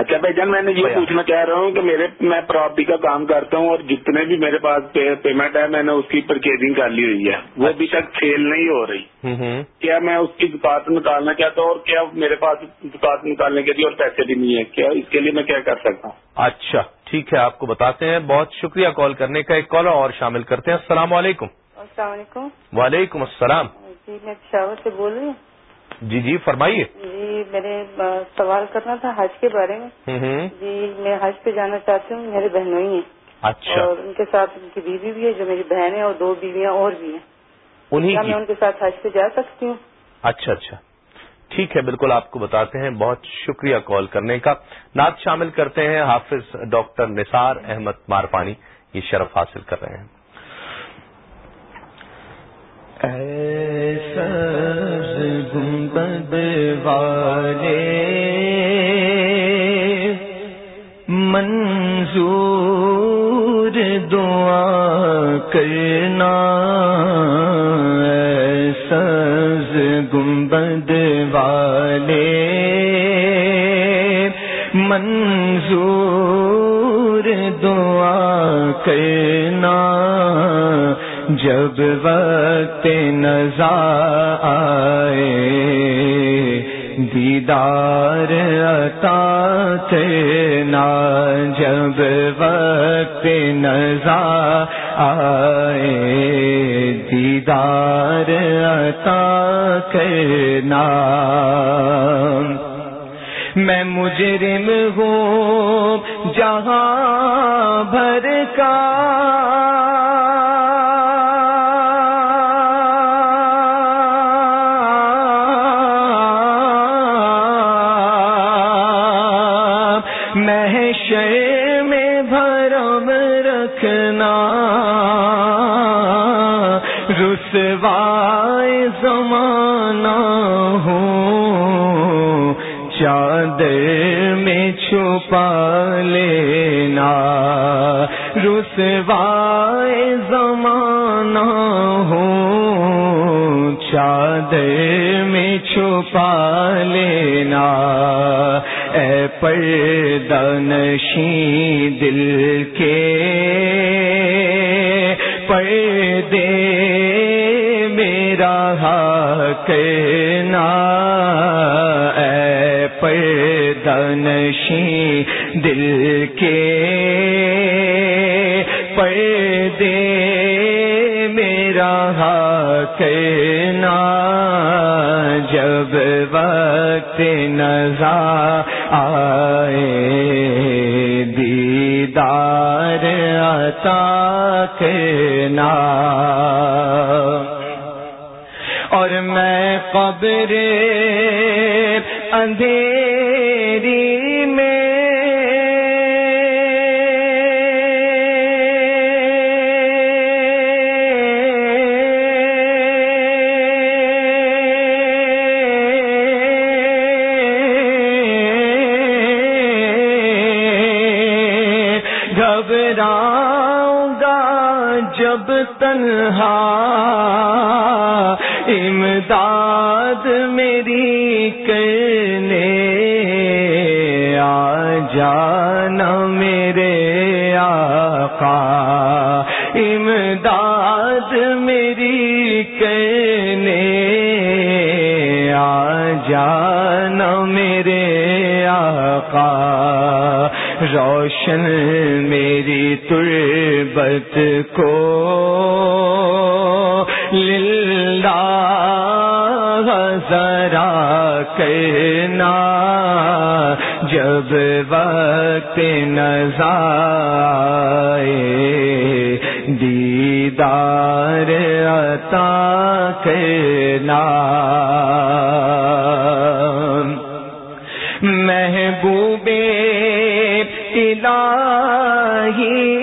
اچھا بھائی جان میں نے یہ۔ پوچھنا چاہ رہا ہوں کہ میرے میں پراپرٹی کا کام کرتا ہوں اور جتنے بھی میرے پاس پیمنٹ ہے میں نے اس کی پرچیزنگ کر لی ہوئی ہے۔ وہ ابھی تک سیل نہیں ہو رہی۔ کیا میں اس کی دکان نکالنا چاہتا ہوں اور کیا میرے پاس دکان نکالنے کے لیے اور پیسے بھی نہیں ہے کیا اس کے لیے میں کیا کر سکتا ہوں؟ اچھا ٹھیک ہے آپ کو بتاتے ہیں۔ بہت شکریہ کال کرنے کا۔ ایک کالر اور شامل کرتے ہیں۔ السلام علیکم۔ السلام علیکم۔ وعلیکم السلام۔ جی میں پشاور سے بول رہی ہوں۔ جی جی فرمائیے۔ جی میں نے سوال کرنا تھا حج کے بارے میں۔ جی میں حج پہ جانا چاہتی ہوں میرے بہنوئی ہیں۔ اچھا۔ اور ان کے ساتھ ان کی بیوی بھی ہے جو میری بہن ہے اور دو بیویاں اور بھی ہیں۔ انہیں میں ان کے ساتھ حج پہ جا سکتی ہوں؟ اچھا اچھا۔ ٹھیک ہے بالکل آپ کو بتاتے ہیں۔ بہت شکریہ کال کرنے کا۔ نعت شامل کرتے ہیں حافظ ڈاکٹر نثار احمد مارپانی۔ یہ شرف حاصل کر رہے ہیں۔ والے منظور دعا کرنا سز گنبد والے منظور دعا کرنا جب وقت نظر آئے، دیدار عطا کرنا جب وقت نظا آئے، دیدار عطا کرنا میں مجرم ہوں، جہاں بھر کا رسوائے زمانہ ہوں چادر میں چھپا لینا۔ اے پردنشی دل کے پردے میرا کہنا اے پردنشی دل کے کہنا جب وقت نظا آئے دیدار عطا کرنا۔ اور میں قبر اندھیری جانا میرے آقا، امداد میری کرنے آ جانا میرے آقا، روشن میری تربت کو، للہ ذرا کرنا جب وقت نظائے دیدار عطا کرنا۔ محبوبے الہی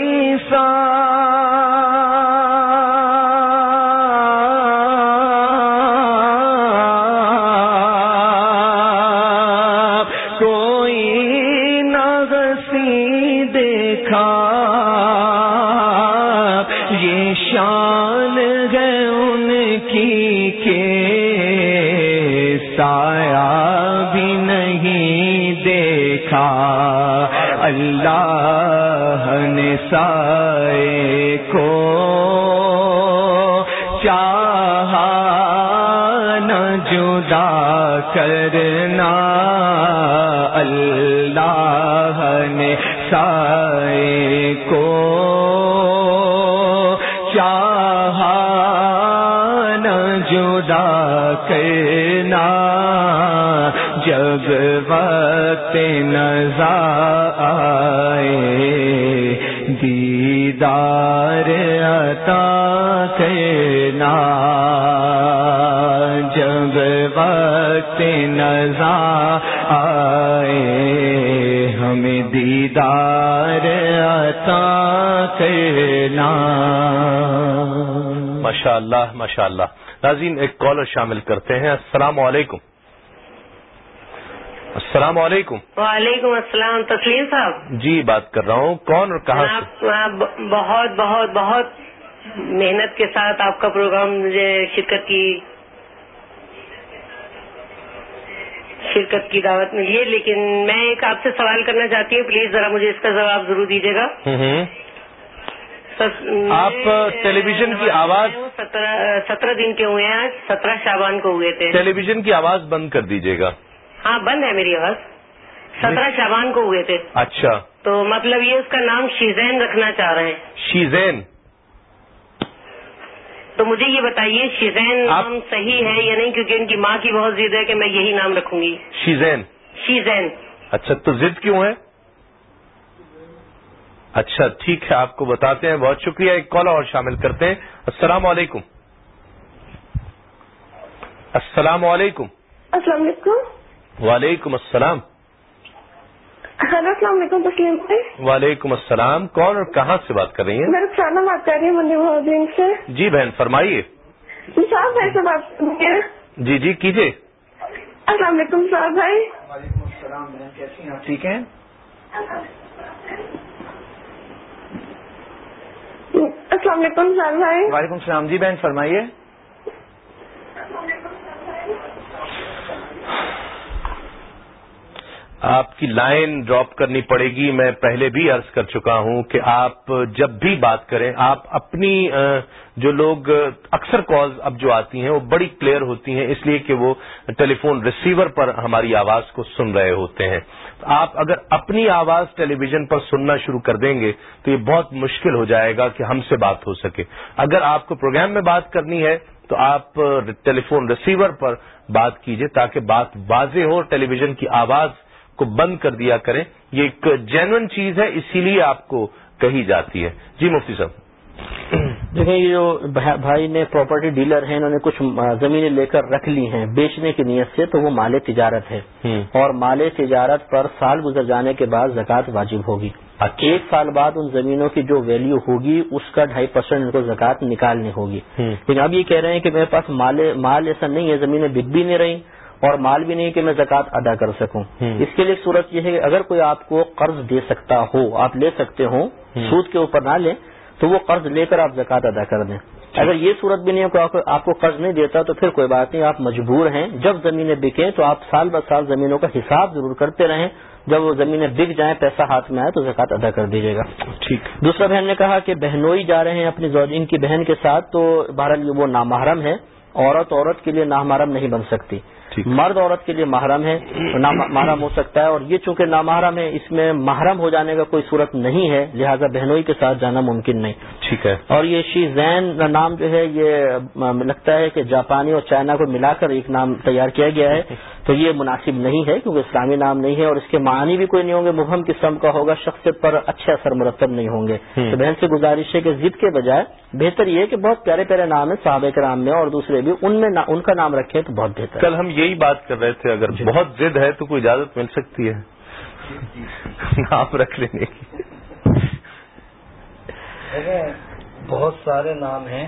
سائے کو چاہا نہ جدا کرنا اللہ نے سائے کو چاہا نہ جدا کرنا جب وقت نظا آئے دیدار عطا کرنا جب وقت نظا آئے، ہمیں دیدار عطا کرنا ماشاء اللہ ماشاء اللہ ناظرین، ایک کالر شامل کرتے ہیں۔ السلام علیکم۔ السلام علیکم۔ وعلیکم السلام تسلیم صاحب۔ جی بات کر رہا ہوں۔ کون اور کہاں آپ بہت بہت بہت محنت کے ساتھ آپ کا پروگرام مجھے شرکت کی شرکت کی دعوت ملی ہے لیکن میں ایک آپ سے سوال کرنا چاہتی ہوں۔ پلیز ذرا مجھے اس کا جواب ضرور دیجیے گا۔ آپ ٹیلی ویژن کی آواز سترہ سترہ دن کے ہوئے ہیں آج سترہ شابان کو ہوئے تھے۔ ٹیلی ویژن کی آواز بند کر دیجیے گا۔ ہاں بند ہے میری آواز۔ سترہ شابان کو ہوئے تھے۔ اچھا۔ تو مطلب یہ اس کا نام شیزین رکھنا چاہ رہے ہیں۔ شیزین۔ تو مجھے یہ بتائیے شیزین نام صحیح ہے یا نہیں؟ کیونکہ ان کی ماں کی بہت ضد ہے کہ میں یہی نام رکھوں گی۔ شیزین۔ شیزین۔ اچھا تو ضد کیوں ہے؟ اچھا ٹھیک ہے آپ کو بتاتے ہیں۔ بہت شکریہ ایک کال اور شامل کرتے ہیں۔ السلام علیکم۔ السلام علیکم۔ السلام علیکم۔ وعلیکم السلام۔ ہلو السلام علیکم تسلیم بھائی وعلیکم السلام۔ کون اور کہاں سے بات کر رہی ہیں؟ میں سانا بات کر رہی ہوں منی بہدین سے۔ جی بہن فرمائیے۔ صاحب بھائی سے بات کر رہی ہیں۔ جی جی کیجیے۔ السلام علیکم صاحب بھائی۔ وعلیکم السلام بہن کیسی ٹھیک ہیں؟ السلام علیکم صاحب بھائی۔ وعلیکم السلام۔ جی بہن فرمائیے۔ آپ کی لائن ڈراپ کرنی پڑے گی۔ میں پہلے بھی عرض کر چکا ہوں کہ آپ جب بھی بات کریں، آپ اپنی جو لوگ اکثر کالز اب جو آتی ہیں، وہ بڑی کلیئر ہوتی ہیں، اس لیے کہ وہ ٹیلی فون ریسیور پر ہماری آواز کو سن رہے ہوتے ہیں۔ آپ اگر اپنی آواز ٹیلی ویژن پر سننا شروع کر دیں گے تو یہ بہت مشکل ہو جائے گا کہ ہم سے بات ہو سکے۔ اگر آپ کو پروگرام میں بات کرنی ہے تو آپ ٹیلی فون ریسیور پر بات کیجیے تاکہ بات واضح ہو ٹیلی ویژن کی آواز کو بند کر دیا کریں یہ ایک جینون چیز ہے اسی لیے آپ کو کہی جاتی ہے۔ جی مفتی صاحب۔ دیکھیں یہ جو بھائی نے پراپرٹی ڈیلر ہیں انہوں نے کچھ زمینیں لے کر رکھ لی ہیں بیچنے کی نیت سے تو وہ مال تجارت ہے۔ اور مال تجارت پر سال گزر جانے کے بعد زکوٰۃ واجب ہوگی۔ اچھا۔ ایک سال بعد ان زمینوں کی جو ویلیو ہوگی اس کا ڈھائی پرسینٹ ان کو زکوات نکالنی ہوگی۔ لیکن اب یہ کہہ رہے ہیں کہ میرے پاس مال مال ایسا نہیں ہے زمینیں بک بھی نہیں رہی اور مال بھی نہیں کہ میں زکوٰۃ ادا کر سکوں۔ اس کے لیے صورت یہ ہے کہ اگر کوئی آپ کو قرض دے سکتا ہو آپ لے سکتے ہو سود کے اوپر نہ لیں تو وہ قرض لے کر آپ زکوٰۃ ادا کر دیں۔ اگر یہ صورت بھی نہیں ہے آپ کو قرض نہیں دیتا تو پھر کوئی بات نہیں آپ مجبور ہیں۔ جب زمینیں بکیں تو آپ سال بہ سال زمینوں کا حساب ضرور کرتے رہیں۔ جب وہ زمینیں بک جائیں پیسہ ہاتھ میں آئے تو زکوٰۃ ادا کر دیجیے گا۔ ٹھیک۔ دوسرا بہن نے کہا کہ بہنوئی جا رہے ہیں اپنی زوجین کی بہن کے ساتھ تو بہرحال وہ نامحرم ہے۔ عورت عورت کے لیے نامحرم نہیں بن سکتی۔ مرد عورت کے لیے محرم ہے محرم ہو سکتا ہے اور یہ چونکہ نامحرم ہے اس میں محرم ہو جانے کا کوئی صورت نہیں ہے لہذا بہنوئی کے ساتھ جانا ممکن نہیں۔ ٹھیک ہے۔ اور یہ شی زین نام جو ہے یہ لگتا ہے کہ جاپانی اور چائنا کو ملا کر ایک نام تیار کیا گیا ہے۔ تو یہ مناسب نہیں ہے کیونکہ اسلامی نام نہیں ہے اور اس کے معنی بھی کوئی نہیں ہوں گے۔ مبہم قسم کا ہوگا شخصیت پر اچھے اثر مرتب نہیں ہوں گے۔ تو بہن سے گزارش ہے کہ ضد کے بجائے بہتر یہ کہ بہت پیارے پیارے نام ہیں صحابہ کے نام میں اور دوسرے بھی ان میں ان کا نام رکھے تو بہت بہتر کل ہم یہی بات کر رہے تھے اگر جی۔ بہت ضد ہے تو کوئی اجازت مل سکتی ہے؟ نام رکھ لینے کی۔ بہت سارے نام ہیں۔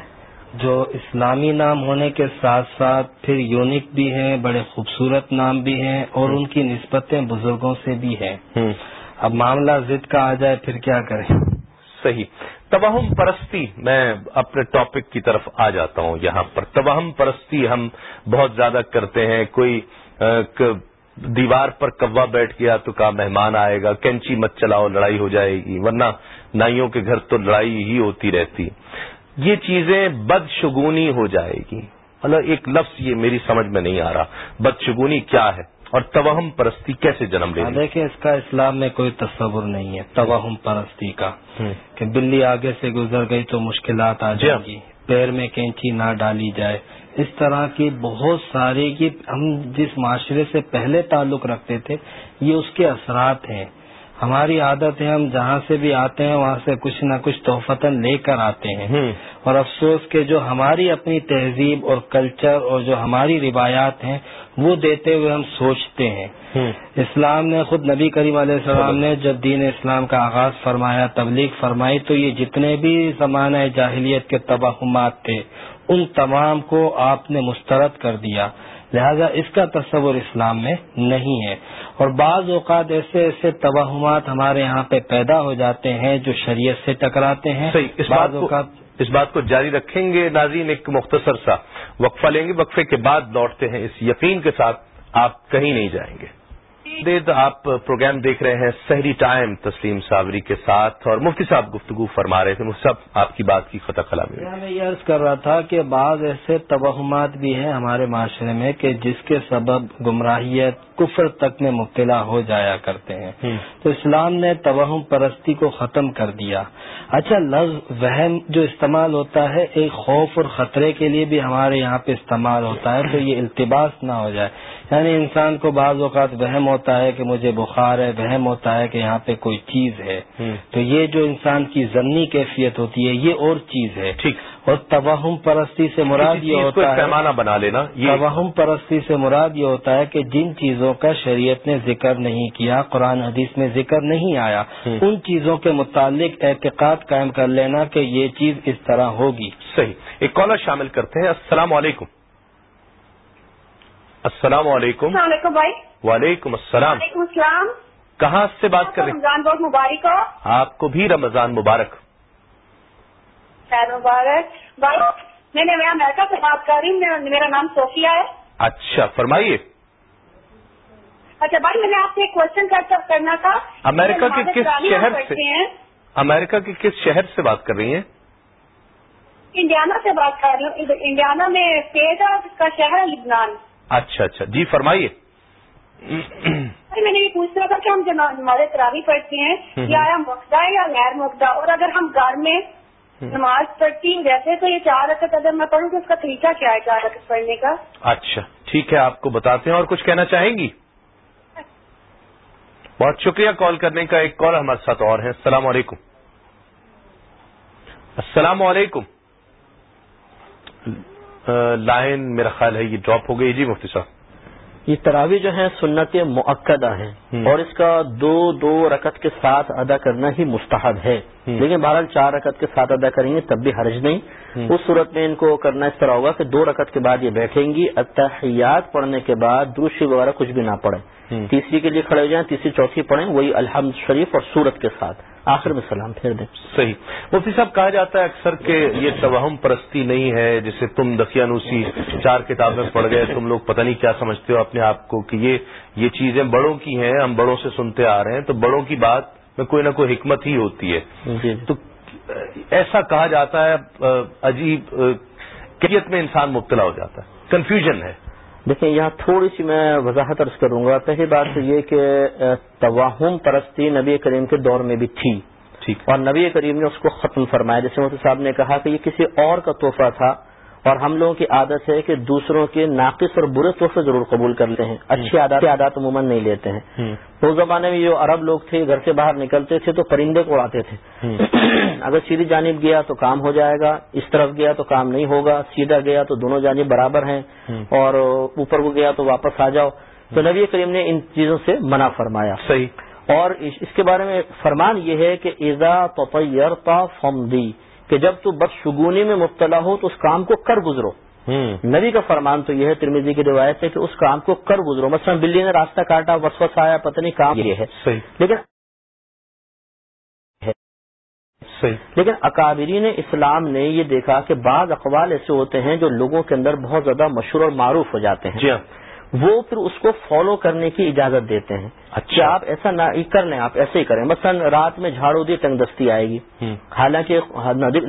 جو اسلامی نام ہونے کے ساتھ ساتھ پھر یونک بھی ہیں بڑے خوبصورت نام بھی ہیں اور ان کی نسبتیں بزرگوں سے بھی ہیں۔ اب معاملہ ضد کا آ جائے پھر کیا کریں؟ صحیح۔ تباہم پرستی میں اپنے ٹاپک کی طرف آ جاتا ہوں یہاں پر۔ تباہم پرستی ہم بہت زیادہ کرتے ہیں۔ کوئی دیوار پر کوا بیٹھ گیا تو کہا مہمان آئے گا کینچی مت چلاؤ لڑائی ہو جائے گی ورنہ نائیوں کے گھر تو لڑائی ہی ہوتی رہتی۔ یہ چیزیں بدشگونی ہو جائے گی۔ مطلب ایک لفظ یہ میری سمجھ میں نہیں آ رہا۔ بدشگونی کیا ہے؟ اور توہم پرستی کیسے جنم لے ہاں، دیکھیں اس کا اسلام میں کوئی تصور نہیں ہے۔ توہم پرستی کا۔ کہ بلی آگے سے گزر گئی تو مشکلات آ جائیں گی۔ جی۔ پیر میں کینچی نہ ڈالی جائے۔ اس طرح کی بہت ساری کی ہم جس معاشرے سے پہلے تعلق رکھتے تھے یہ اس کے اثرات ہیں۔ ہماری عادت ہے ہم جہاں سے بھی آتے ہیں وہاں سے کچھ نہ کچھ توفتن لے کر آتے ہیں۔ اور افسوس کہ جو ہماری اپنی تہذیب اور کلچر اور جو ہماری روایات ہیں وہ دیتے ہوئے ہم سوچتے ہیں۔ اسلام نے خود نبی کریم علیہ السلام نے جب دین اسلام کا آغاز فرمایا تبلیغ فرمائی تو یہ جتنے بھی زمانہ جاہلیت کے تباہمات تھے ان تمام کو آپ نے مسترد کر دیا۔ لہذا اس کا تصور اسلام میں نہیں ہے۔ اور بعض اوقات ایسے ایسے توہمات ہمارے یہاں پہ پیدا ہو جاتے ہیں جو شریعت سے ٹکراتے ہیں۔ صحیح اس بعض اوقات اس بات کو جاری رکھیں گے ناظرین ایک مختصر سا وقفہ لیں گے۔ وقفے کے بعد لوٹتے ہیں۔ اس یقین کے ساتھ آپ کہیں نہیں جائیں گے۔ پروگرام دیکھ رہے ہیں سحری ٹائم تسلیم صابری کے ساتھ اور مفتی صاحب گفتگو فرما رہے تھے۔ مفتی صاحب آپ کی بات کی کلا میں میں یہ عرض کر رہا تھا کہ بعض ایسے توہمات بھی ہیں ہمارے معاشرے میں کہ جس کے سبب گمراہیت کفر تک میں مبتلا ہو جایا کرتے ہیں۔ تو اسلام نے توہم پرستی کو ختم کر دیا۔ اچھا لفظ وہم جو استعمال ہوتا ہے ایک خوف اور خطرے کے لیے بھی ہمارے یہاں پہ استعمال ہوتا ہے تو یہ التباس نہ ہو جائے۔ یعنی انسان کو بعض اوقات وہم ہوتا ہے کہ مجھے بخار ہے وہم ہوتا ہے کہ یہاں پہ کوئی چیز ہے۔ تو یہ جو انسان کی ضمنی کیفیت ہوتی ہے یہ اور چیز ہے۔ ٹھیک۔ اور توہم پرستی سے مراد یہ ہوتا ہے پیمانہ بنا لینا توہم پرستی سے مراد یہ ہوتا ہے کہ جن چیزوں کا شریعت نے ذکر نہیں کیا قرآن حدیث میں ذکر نہیں آیا ان چیزوں کے متعلق اعتقاد قائم کر لینا کہ یہ چیز اس طرح ہوگی۔ صحیح۔ ایک کالر شامل کرتے ہیں۔ السلام علیکم۔ السلام علیکم. السلام علیکم بھائی. وعلیکم السلام. وعلیکم السلام. کہاں سے بات کر رہے ہیں رمضان بہت مبارک ہو. آپ کو بھی رمضان مبارک. خیر مبارک. بھائی میں نے امریکہ سے بات کر رہی ہوں. میرا نام صوفیہ ہے. اچھا فرمائیے. اچھا بھائی میں نے آپ سے ایک کوشچن کرنا تھا. امریکہ کے کس شہر سے امریکہ کے کس شہر سے بات کر رہی ہیں؟ انڈیانا سے بات کر رہی ہوں. انڈیانا میں اسٹیٹ ہے اس کا شہر ہے لبنان. اچھا اچھا۔ جی فرمائیے۔ میں نے یہ پوچھ رہا تھا کہ ہم نماز تراوی پڑھتے ہیں یہ آیا مقدہ ہے یا غیر مقدہ؟ اور اگر ہم گھر میں نماز پڑھتی ہوں ویسے تو یہ چار رقط اگر میں پڑھوں تو اس کا طریقہ کیا ہے چار رقط پڑھنے کا؟ اچھا ٹھیک ہے آپ کو بتاتے ہیں اور کچھ کہنا چاہیں گی؟ بہت شکریہ کال کرنے کا۔ ایک کال ہمارے ساتھ اور ہے۔ السلام علیکم۔ السلام علیکم۔ لائن میرا خیال ہے یہ ڈراپ ہو گئی جی مفتی صاحب۔ یہ تراوی جو ہے سنت معقدہ ہیں اور اس کا دو دو رکت کے ساتھ ادا کرنا ہی مستحب ہے۔ لیکن بہرحال چار رکت کے ساتھ ادا کریں گے تب بھی حرج نہیں۔ اس صورت میں ان کو کرنا اس طرح ہوگا کہ دو رکت کے بعد یہ بیٹھیں گی اتحیات پڑھنے کے بعد دوسری وغیرہ کچھ بھی نہ پڑھیں۔ تیسری کے لیے کھڑے ہو جائیں تیسری چوتھی پڑھیں وہی الحمد شریف اور سورت کے ساتھ۔ آخر میں سلام پھیر دیں۔ صحیح۔ مفتی صاحب کہا جاتا ہے اکثر کہ یہ توہم پرستی نہیں ہے جسے تم دقیانوسی چار کتابیں پڑھ گئے تم لوگ پتہ نہیں کیا سمجھتے ہو اپنے آپ کو کہ یہ یہ چیزیں بڑوں کی ہیں ہم بڑوں سے سنتے آ رہے ہیں تو بڑوں کی بات میں کوئی نہ کوئی حکمت ہی ہوتی ہے۔ تو ایسا کہا جاتا ہے عجیب کیت میں انسان مبتلا ہو جاتا ہے۔ کنفیوژن ہے۔ دیکھیں یہاں تھوڑی سی میں وضاحت عرض کروں گا۔ پہلی بات تو یہ کہ توہم پرستی نبی کریم کے دور میں بھی تھی۔ اور نبی کریم نے اس کو ختم فرمایا۔ جیسے مفتی صاحب نے کہا کہ یہ کسی اور کا تحفہ تھا۔ اور ہم لوگوں کی عادت ہے کہ دوسروں کے ناقص اور برے تحفے ضرور قبول کرتے ہیں اچھی عادت عادات عموماً نہیں لیتے ہیں۔ اس زمانے میں جو عرب لوگ تھے گھر سے باہر نکلتے تھے تو پرندے کو اڑاتے تھے۔ *clears throat* اگر سیدھی جانب گیا تو کام ہو جائے گا اس طرف گیا تو کام نہیں ہوگا سیدھا گیا تو دونوں جانب برابر ہیں۔ اور اوپر کو گیا تو واپس آ جاؤ۔ تو نبی کریم نے ان چیزوں سے منع فرمایا۔ صحیح۔ اور اس کے بارے میں فرمان یہ ہے کہ ایزا تو فمدی کہ جب تو بدشگونی میں مبتلا ہو تو اس کام کو کر گزرو۔ نبی کا فرمان تو یہ ہے ترمیزی کی روایت ہے کہ اس کام کو کر گزرو۔ مثلا بلی نے راستہ کاٹا وسوس آیا پتہ نہیں کام یہ ہے۔ لیکن لیکن اکابرین اسلام نے یہ دیکھا کہ بعض اقوال ایسے ہوتے ہیں جو لوگوں کے اندر بہت زیادہ مشہور اور معروف ہو جاتے ہیں۔ جی وہ پھر اس کو فالو کرنے کی اجازت دیتے ہیں۔ اچھا۔ آپ ایسا نہ کر لیں آپ ایسے ہی کریں۔ مثلا رات میں جھاڑو دی ٹنگ دستی آئے گی۔ حالانکہ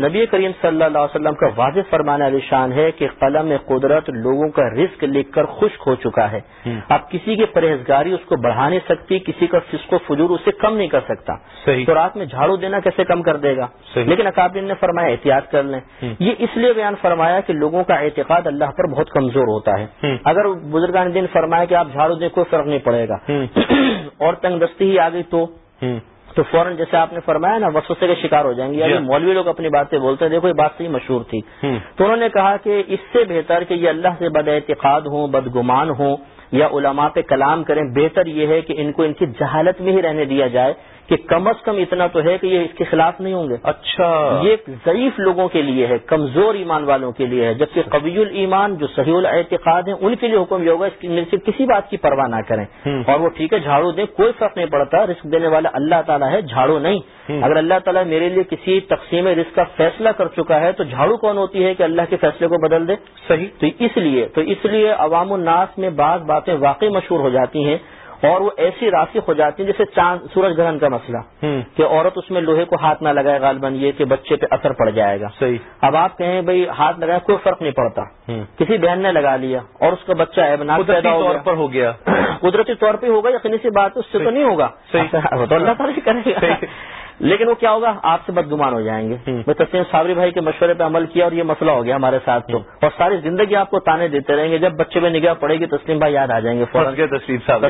نبی کریم صلی اللہ علیہ وسلم کا واضح فرمانے علی شان ہے کہ قلم قدرت لوگوں کا رزق لکھ کر خشک ہو چکا ہے۔ اب کسی کی پرہیزگاری اس کو بڑھا نہیں سکتی کسی کا فسق و فجور اسے کم نہیں کر سکتا۔ تو رات میں جھاڑو دینا کیسے کم کر دے گا؟ لیکن اکابرین نے فرمایا احتیاط کر لیں۔ یہ اس لیے بیان فرمایا کہ لوگوں کا اعتقاد اللہ پر بہت کمزور ہوتا ہے۔ اگر بزرگان دن فرمایا کہ آپ جھاڑو دیں کوئی فرق نہیں پڑے گا۔ *coughs* اور تنگ دستی ہی آ گئی تو تو فوراً جیسے آپ نے فرمایا نا وسوسے کے شکار ہو جائیں گے۔ یا مولوی لوگ اپنی باتیں بولتے ہیں دیکھو یہ بات صحیح مشہور تھی۔ تو انہوں نے کہا کہ اس سے بہتر کہ یہ اللہ سے بد اعتقاد ہوں بدگمان ہوں یا علماء پہ کلام کریں بہتر یہ ہے کہ ان کو ان کی جہالت میں ہی رہنے دیا جائے۔ کہ کم از کم اتنا تو ہے کہ یہ اس کے خلاف نہیں ہوں گے۔ اچھا۔ یہ ضعیف لوگوں کے لیے ہے کمزور ایمان والوں کے لیے ہے جبکہ قبی الایمان جو صحیح الاعتقاد ہیں ان کے لیے حکم یہ ہوگا اس میں سے کسی بات کی پرواہ نہ کریں۔ اور وہ ٹھیک ہے جھاڑو دیں کوئی فرق نہیں پڑتا رسک دینے والا اللہ تعالیٰ ہے جھاڑو نہیں۔ اگر اللہ تعالیٰ میرے لیے کسی تقسیم رزق کا فیصلہ کر چکا ہے تو جھاڑو کون ہوتی ہے کہ اللہ کے فیصلے کو بدل دے؟ صحیح۔ تو اس لیے تو اس لیے عوام الناس میں بعض باتیں واقعی مشہور ہو جاتی ہیں۔ اور وہ ایسی راسک ہو جاتی ہیں جیسے چاند سورج گرہن کا مسئلہ۔ کہ عورت اس میں لوہے کو ہاتھ نہ لگائے غالباً یہ کہ بچے پہ اثر پڑ جائے گا۔ صحیح۔ اب آپ کہیں بھائی ہاتھ لگائے کوئی فرق نہیں پڑتا۔ کسی بہن نے لگا لیا اور اس کا بچہ ہے *clears throat* قدرتی طور پر ہو گیا۔ قدرتی طور پہ ہوگا یقینی سی بات اس سے تو نہیں ہوگا۔ *laughs* اللہ تعالیٰ کرے گا۔ لیکن وہ کیا ہوگا؟ آپ سے بدگمان ہو جائیں گے۔ میں تسلیم صابری بھائی کے مشورے پہ عمل کیا اور یہ مسئلہ ہو گیا ہمارے ساتھ تو اور ساری زندگی آپ کو تانے دیتے رہیں گے۔ جب بچے میں نگاہ پڑے گی تسلیم بھائی یاد آ جائیں گے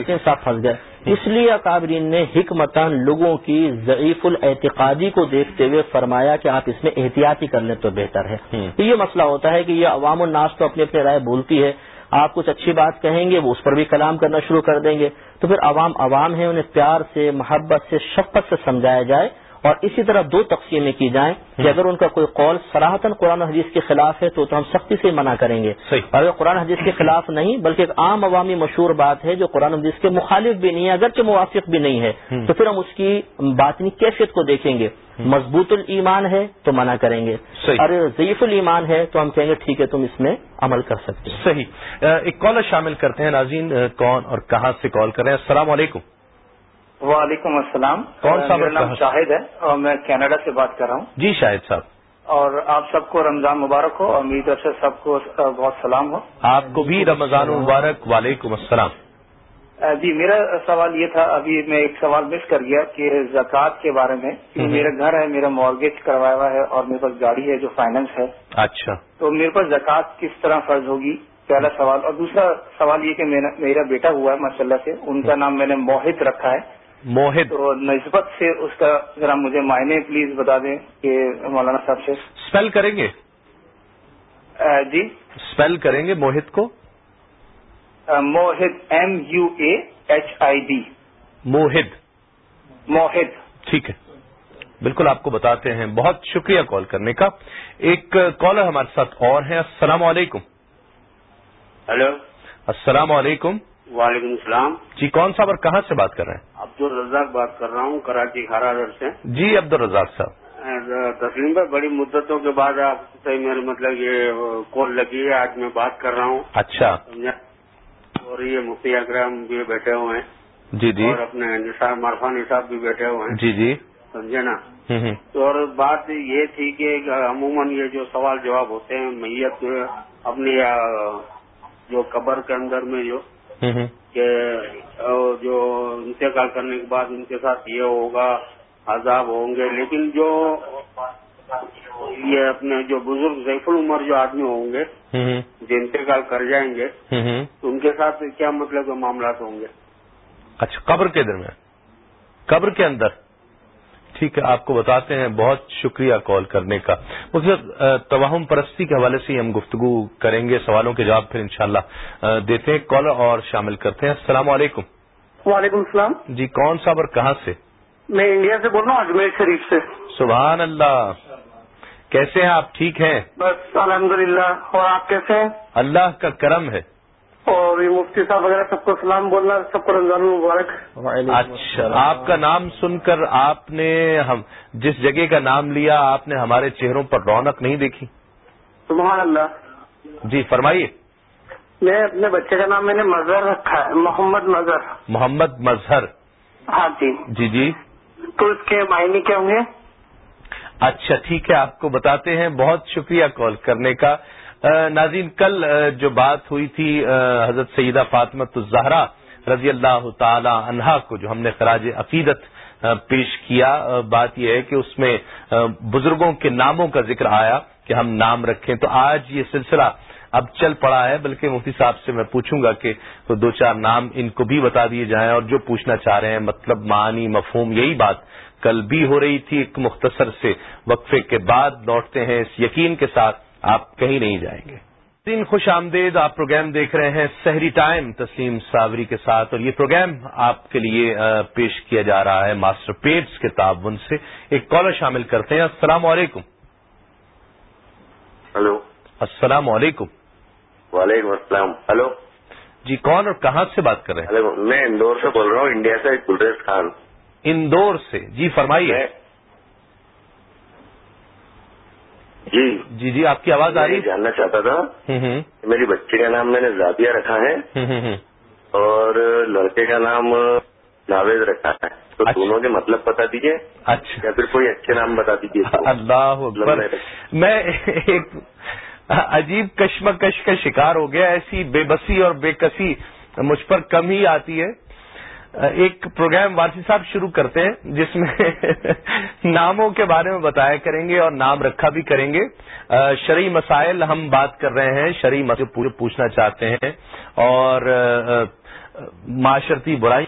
تسلیم صاحب پھنس گئے۔ اس لیے اکابرین نے حکمتان لوگوں کی ضعیف الاعتقادی کو دیکھتے ہوئے فرمایا کہ آپ اس میں احتیاطی کر لیں تو بہتر ہے۔ یہ مسئلہ ہوتا ہے کہ یہ عوام الناس تو اپنی اپنی رائے بولتی ہے۔ آپ کچھ اچھی بات کہیں گے، وہ اس پر بھی کلام کرنا شروع کر دیں گے۔ تو پھر عوام عوام ہے انہیں پیار سے، محبت سے، شفقت سے سمجھایا جائے۔ اور اسی طرح دو تقسیمیں کی جائیں کہ اگر ان کا کوئی قول سراہتن قرآن حدیث کے خلاف ہے تو ہم سختی سے منع کریں گے. اور اگر قرآن حدیث کے خلاف نہیں بلکہ ایک عام عوامی مشہور بات ہے جو قرآن حدیث کے مخالف بھی نہیں ہے اگرچہ موافق بھی نہیں ہے تو پھر ہم اس کی باطنی کیفیت کو دیکھیں گے. مضبوط الایمان ہے تو منع کریں گے. اور ضعیف الایمان ہے تو ہم کہیں گے ٹھیک ہے تم اس میں عمل کر سکتے صحیح. ایک کالر شامل کرتے ہیں ناظرین کون اور کہاں سے کال کر رہے ہیں؟ السلام علیکم. وعلیکم السلام. کون سا میرا نام شاہد ہے اور میں کینیڈا سے بات کر رہا ہوں۔ جی شاہد صاحب۔ اور آپ سب کو رمضان مبارک ہو اور میری طرف سے سب کو بہت سلام ہو۔ آپ کو بھی رمضان مبارک۔ وعلیکم السلام۔ جی میرا سوال یہ تھا ابھی میں ایک سوال مس کر گیا کہ زکوٰۃ کے بارے میں میرا گھر ہے میرا مارگیج کروایا ہوا ہے اور میرے پاس گاڑی ہے جو فائننس ہے۔ اچھا۔ تو میرے پاس زکوٰۃ کس طرح فرض ہوگی؟ پہلا سوال۔ اور دوسرا سوال یہ کہ میرا بیٹا ہوا ہے ماشاء اللہ سے ان کا نام میں نے موہت رکھا ہے۔ موہد. تو نسبت سے اس کا ذرا مجھے معنی پلیز بتا دیں کہ مولانا صاحب سے. اسپیل کریں گے؟ جی. اسپیل کریں گے موہد کو؟ Muahid M U A H I D Muahid. Muahid. ٹھیک ہے. بالکل آپ کو بتاتے ہیں. بہت شکریہ کال کرنے کا. ایک کالر ہمارے ساتھ اور ہیں. السلام علیکم. ہلو. السلام علیکم. وعلیکم السلام۔ جی کون صاحب اور کہاں سے بات کر رہے ہیں؟ عبد الرزاق بات کر رہا ہوں کراچی خارادر سے۔ جی عبد الرزاق صاحب۔ تسلیم بھائی بڑی مدتوں کے بعد آپ سے میرے مطلب یہ کال لگی ہے آج میں بات کر رہا ہوں۔ اچھا۔ اور یہ مفتی اکرم بھی بیٹھے ہوئے ہیں۔ جی جی۔ اور اپنے نصاب مرفا نصاب بھی بیٹھے ہوئے ہیں۔ جی جی۔ سمجھے نا؟ تو اور بات یہ تھی کہ عموماً یہ جو سوال جواب ہوتے ہیں میت اپنی جو قبر کے اندر میں جو کہ جو انتقال کرنے کے بعد ان کے ساتھ یہ ہوگا عذاب ہوں گے۔ لیکن جو یہ اپنے جو بزرگ ضیف العمر جو آدمی ہوں گے جو انتقال کر جائیں گے تو ان کے ساتھ کیا مطلب معاملات ہوں گے؟ اچھا قبر کے درمیان قبر کے اندر۔ ٹھیک ہے آپ کو بتاتے ہیں بہت شکریہ کال کرنے کا۔ مطلب توہم پرستی کے حوالے سے ہم گفتگو کریں گے سوالوں کے جواب پھر انشاءاللہ دیتے ہیں کالر اور شامل کرتے ہیں۔ السلام علیکم۔ وعلیکم السلام۔ جی کون صاحب اور کہاں سے؟ میں انڈیا سے بول رہا ہوں اجمیر شریف سے۔ سبحان اللہ۔ کیسے ہیں آپ؟ ٹھیک ہیں؟ بس الحمدللہ۔ اور آپ کیسے ہیں؟ اللہ کا کرم ہے۔ اور یہ مفتی صاحب وغیرہ سب کو سلام بولنا سب کو رمضان مبارک اچھا آپ کا نام سن کر آپ نے ہم جس جگہ کا نام لیا آپ نے ہمارے چہروں پر رونق نہیں دیکھی؟ سبحان اللہ۔ جی فرمائیے۔ میں اپنے بچے کا نام میں نے مظہر رکھا ہے محمد مظہر۔ محمد مظہر۔ ہاں جی۔ جی جی۔ تو اس کے معنی کیا ہوں گے؟ اچھا ٹھیک ہے آپ کو بتاتے ہیں۔ بہت شکریہ کال کرنے کا۔ ناظرین، کل جو بات ہوئی تھی حضرت سیدہ فاطمت الزہرا رضی اللہ تعالی عنہا کو، جو ہم نے خراج عقیدت پیش کیا بات یہ ہے کہ اس میں بزرگوں کے ناموں کا ذکر آیا کہ ہم نام رکھیں۔ تو آج یہ سلسلہ اب چل پڑا ہے، بلکہ مفتی صاحب سے میں پوچھوں گا کہ دو چار نام ان کو بھی بتا دیے جائیں اور جو پوچھنا چاہ رہے ہیں مطلب معنی، مفہوم، یہی بات کل بھی ہو رہی تھی، ایک مختصر سے وقفے کے بعد لوٹتے ہیں اس یقین کے ساتھ۔ آپ کہیں نہیں جائیں گے۔ دن خوش آمدید آپ پروگرام دیکھ رہے ہیں سحری ٹائم تسلیم صابری کے ساتھ اور یہ پروگرام آپ کے لیے پیش کیا جا رہا ہے ماسٹر پیڈس کے تعاون سے۔ ایک کالر شامل کرتے ہیں۔ السلام علیکم۔ ہلو۔ السلام علیکم۔ وعلیکم السلام۔ ہلو۔ جی کون اور کہاں سے بات کر رہے ہیں؟ میں اندور سے بول رہا ہوں انڈیا سے گلریز خان۔ اندور سے۔ جی فرمائیے۔ جی۔ جی جی آپ کی آواز آ رہی جاننا چاہتا تھا۔ میری بچی کا نام میں نے زابیہ رکھا ہے۔ اور لڑکے کا نام جاوید رکھا ہے۔ تو دونوں کے مطلب بتا دیجیے اچھا۔ یا پھر کوئی اچھے نام بتا دیجیے اللہ اکبر۔ میں ایک عجیب کشمکش کا شکار ہو گیا۔ ایسی بے بسی اور بے کسی مجھ پر کم ہی آتی ہے۔ ایک پروگرام وارسی صاحب شروع کرتے ہیں، جس میں *laughs* ناموں کے بارے میں بتایا کریں گے اور نام رکھا بھی کریں گے۔ شرعی مسائل ہم بات کر رہے ہیں، شرعی مسئلے پورے پوچھنا چاہتے ہیں۔ اور معاشرتی برائی